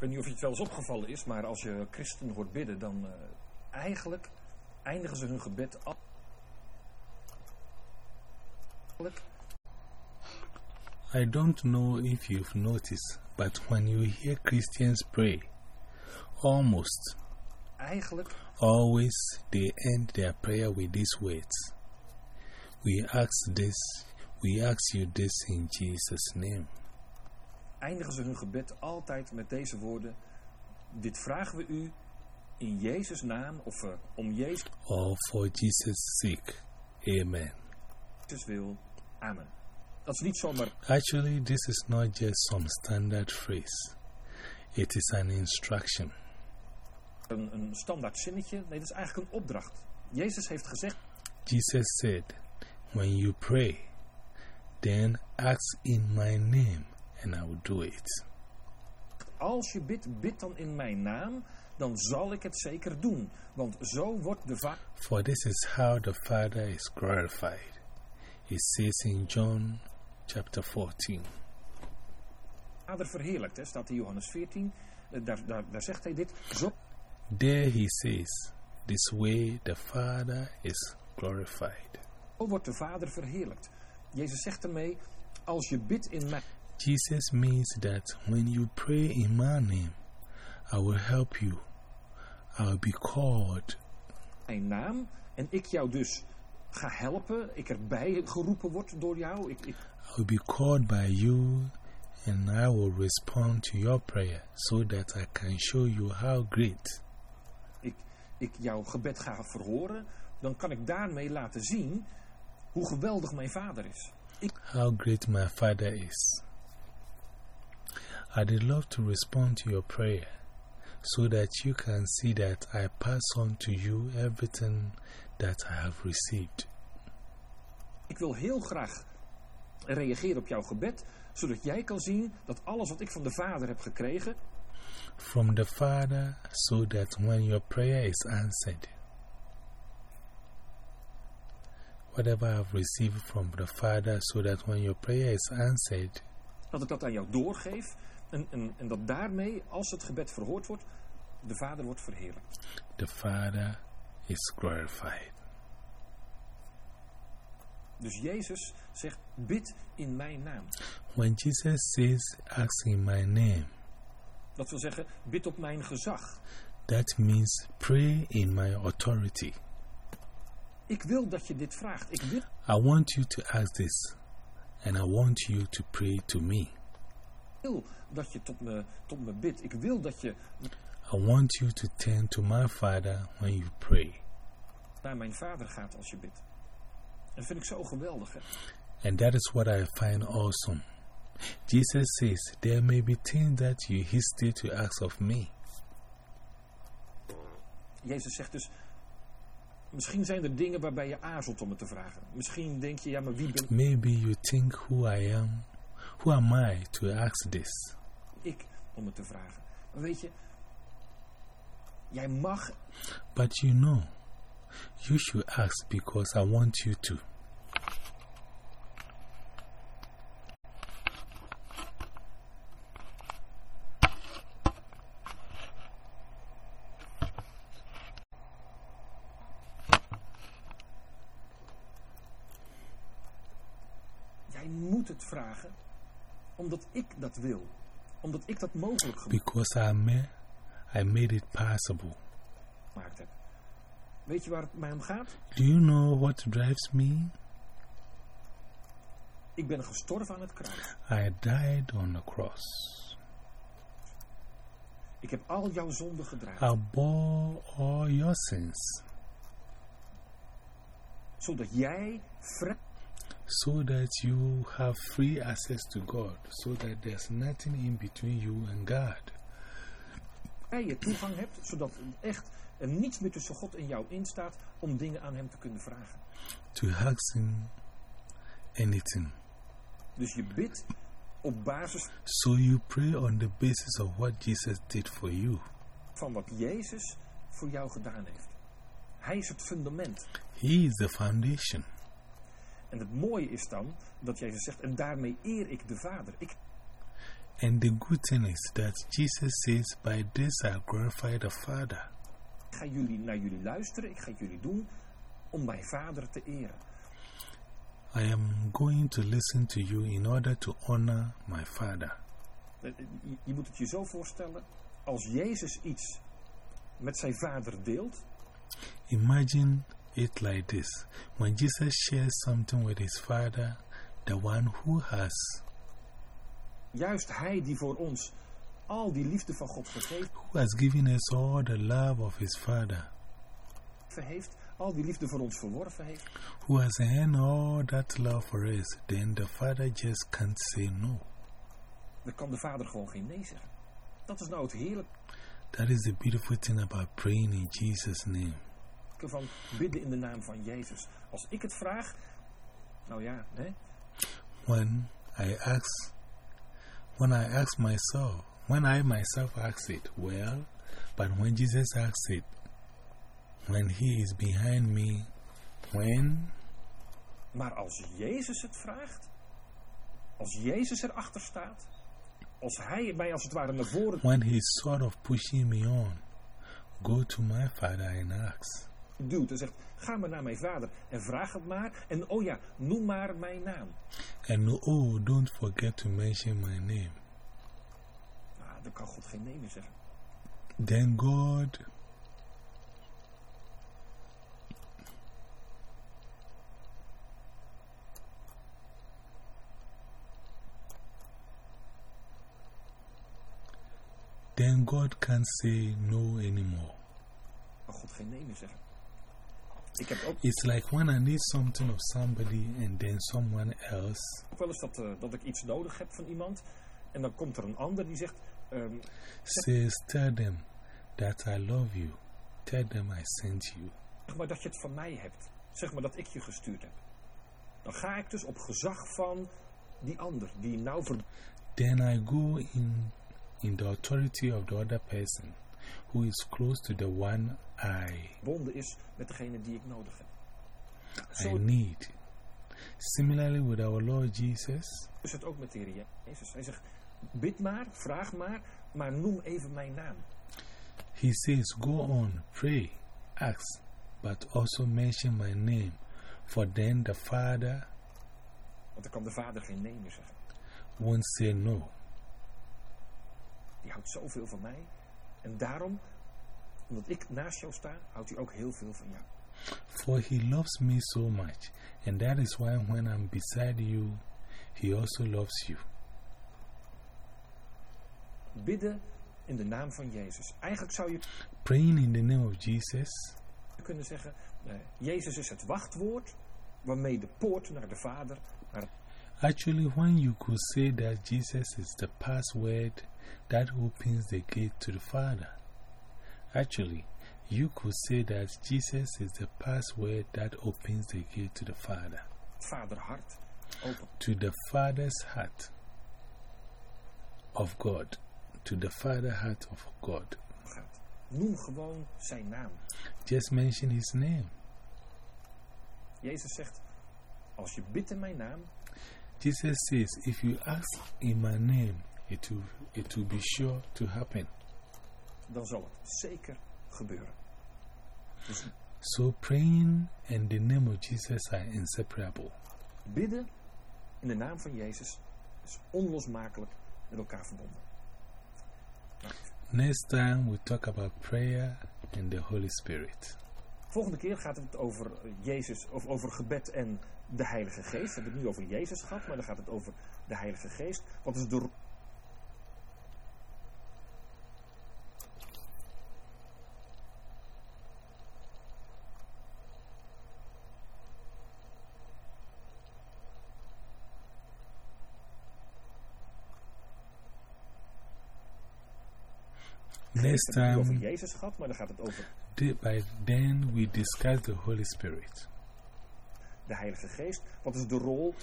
Ik weet niet of je het wel eens opgevallen is, maar als je christenen hoort bidden, dan uh, eigenlijk eindigen ze hun gebed al. I don't know if you've noticed, but when you hear Christians pray, almost eigenlijk always they end their prayer with these words. We ask this, we ask you this in Jesus' name. Eindigen ze hun gebed altijd met deze woorden: Dit vragen we u in Jezus' naam of uh, om Jezus. Or for Jesus' sake. Amen. Jezus wil. Amen. Dat is niet zomaar. Actually, this is not just some standard phrase. It is an instruction. Een, een standaard zinnetje. Nee, dat is eigenlijk een opdracht. Jezus heeft gezegd. Jesus said, When you pray, then ask in my name and I will do it. Als je bidt, bid dan in mijn naam, dan zal ik het zeker doen. Want zo wordt de Vader. For this is how the Father is glorified. It says in John chapter 14. Vader verheerlijkt, hè, staat in Johannes 14. Daar, daar, daar zegt hij dit. Zo. There he says, This way the Father is glorified. Zo wordt de Vader verheerlijkt. Jezus zegt ermee, als je bidt in mij. Jesus means that when you pray in my name, I will help you. I will be called. Mijn naam en ik jou dus ga helpen, ik erbij geroepen word door jou. Ik, ik... I will be called by you and I will respond to your prayer so that I can show you how great. Ik, ik jouw gebed ga verhoren, dan kan ik daarmee laten zien hoe geweldig mijn vader is. Ik... How great my father is. I'd love to respond to your prayer so that you can see that I pass on to you everything that I have received. Ik wil heel graag reageren op jouw gebed, zodat jij kan zien dat alles wat ik van de Vader heb gekregen. From the Father, so that when your prayer is answered, whatever I have received from the Father, so that when your prayer is answered, dat ik dat aan jou doorgeef en, en, en dat daarmee, als het gebed verhoord wordt, de Vader wordt verheerlijkt. The Father is glorified. Dus Jezus zegt, bid in mijn naam. When Jesus says, ask in my name, dat wil zeggen, bid op mijn gezag. That means pray in my authority. Ik wil dat je dit vraagt. Ik wil. I want you to ask this. And I want you to pray to me. Ik wil dat je tot me, tot me bidt. Ik wil dat je. I want you to turn to my Father when you pray. Naar mijn vader gaat als je bidt. En dat vind ik zo geweldig. Hè? And that is what I find awesome. Jesus says, There may be things that you hesitate to ask of me. Jezus zegt dus, misschien zijn er dingen waarbij je aarzelt om het te vragen. Misschien denk je, ja, maar wie ben ik? Maybe you think who I am. Who am I to ask this? Ik om het te vragen. Maar weet je, jij mag. But you know, you should ask because I want you to. het vragen omdat ik dat wil. Omdat ik dat mogelijk gemaakt Because I made, I made it possible. heb. Weet je waar het mij om gaat? Do you know what drives me? Ik ben gestorven aan het kruis. I died on the cross. Ik heb al jouw zonden gedragen. I bore all your sins. Zodat jij vrij so that you have free access to God, so that there's nothing in between you and God. je toegang hebt, zodat echt er niets meer tussen God en jou in staat om dingen aan hem te kunnen vragen. To ask him anything. Dus je bidt op basis. So you pray on the basis of what Jesus did for you. Van wat Jezus voor jou gedaan heeft. Hij is het fundament. He is the foundation. En het mooie is dan dat Jezus zegt, en daarmee eer ik de Vader. Ik... And the good thing is that Jesus says, By this I glorify the Father. Ik ga jullie, naar jullie luisteren, ik ga jullie doen om mijn vader te eren. I am going to listen to you in order to honor my Father. Eh, Je, je moet het je zo voorstellen, als Jezus iets met zijn vader deelt, Imagine it like this when Jesus shares something with his Father, the one who has, juist hij die voor ons al die liefde van God gegeven who has given us all the love of his Father, heeft, al die liefde voor ons verworven heeft, who has earned all that love for us, then the Father just can't say no. dan kan de vader gewoon geen nee zeggen. Dat is nou het heerlijke That is the beautiful thing about praying in Jesus' name. Van bidden in de naam van Jezus. Als ik het vraag, nou ja, hè, When I ask, when I ask myself, when I myself ask it, well, but when Jesus asks it, when he is behind me, when maar als Jezus het vraagt, als Jezus erachter staat, als hij mij als het ware naar voren when he's sort of pushing me on, go to my father and ask. Duwt en zegt, ga maar naar mijn vader en vraag het maar. En oh ja, noem maar mijn naam. And oh, don't forget to mention my name. Nou, dan kan God geen nee meer zeggen. Then God then God can't say no anymore. Kan God geen nee meer zeggen. Ik heb It's like when I need something of somebody and then someone else wel eens dat, eh, dat ik iets nodig heb van iemand. En dan komt er een ander die zegt, ehm, says, Tell them that I love you. Tell them I sent you. zeg maar dat je het van mij hebt. Zeg maar dat ik je gestuurd heb. Dan ga ik dus op gezag van die ander, die nou Then I go in, in the authority of the other person who is close to the one I, verbonden is met degene die ik nodig heb. I need. Similarly, with our Lord Jesus, is het ook met de Heer Jezus. Hij zegt, bid maar, vraag maar, maar noem even mijn naam. He says, Go on, pray, ask, but also mention my name, for then the Father Want dan kan de vader geen nee meer zeggen. won't say no. Die houdt zoveel van mij. En daarom, omdat ik naast jou sta, houdt hij ook heel veel van jou. For he loves me so much, and that is why when I'm beside you, he also loves you. Bidden in de naam van Jezus. Eigenlijk zou je Praying in the name of Jesus kunnen zeggen, eh, Jezus is het wachtwoord waarmee de poort naar de Vader, naar Actually, when you could say that Jesus is the password that opens the gate to the Father. Actually, you could say that Jesus is the password that opens the gate to the Father. vaderhart open To the Father's heart of God. To the Father heart of God. Noem gewoon zijn naam. Just mention his name. Jezus zegt, als je bidt in mijn naam, Jesus says, if you ask in my name, it will, it will be sure to happen. dan zal het zeker gebeuren. Dus So praying and the name of Jesus are inseparable. bidden in de naam van Jezus is onlosmakelijk met elkaar verbonden. Next time we talk about prayer and the Holy Spirit. Volgende keer gaat het over Jezus of over gebed en de Heilige Geest. We hebben het nu over Jezus gehad, maar dan gaat het over de Heilige Geest. Wat is de ro- Next we hebben het nu over time, Jezus gehad, maar dan gaat het over the- by then we discuss the Holy Spirit. de Heilige Geest. Wat is de rol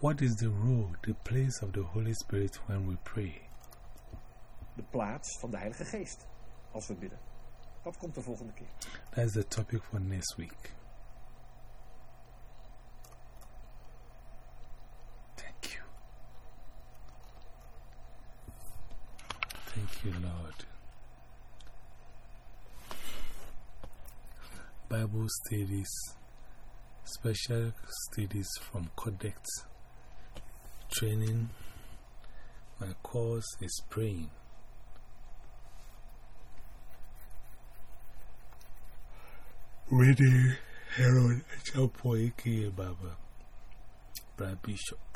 What is the role, the place of the Holy Spirit when we pray? de plaats van de Heilige Geest als we bidden. Dat komt de volgende keer. That's the topic for next week. You, Lord. Bible studies, special studies from Codex training. My course is praying. Reading Harold Chapo, aka Baba, Brad Bishop.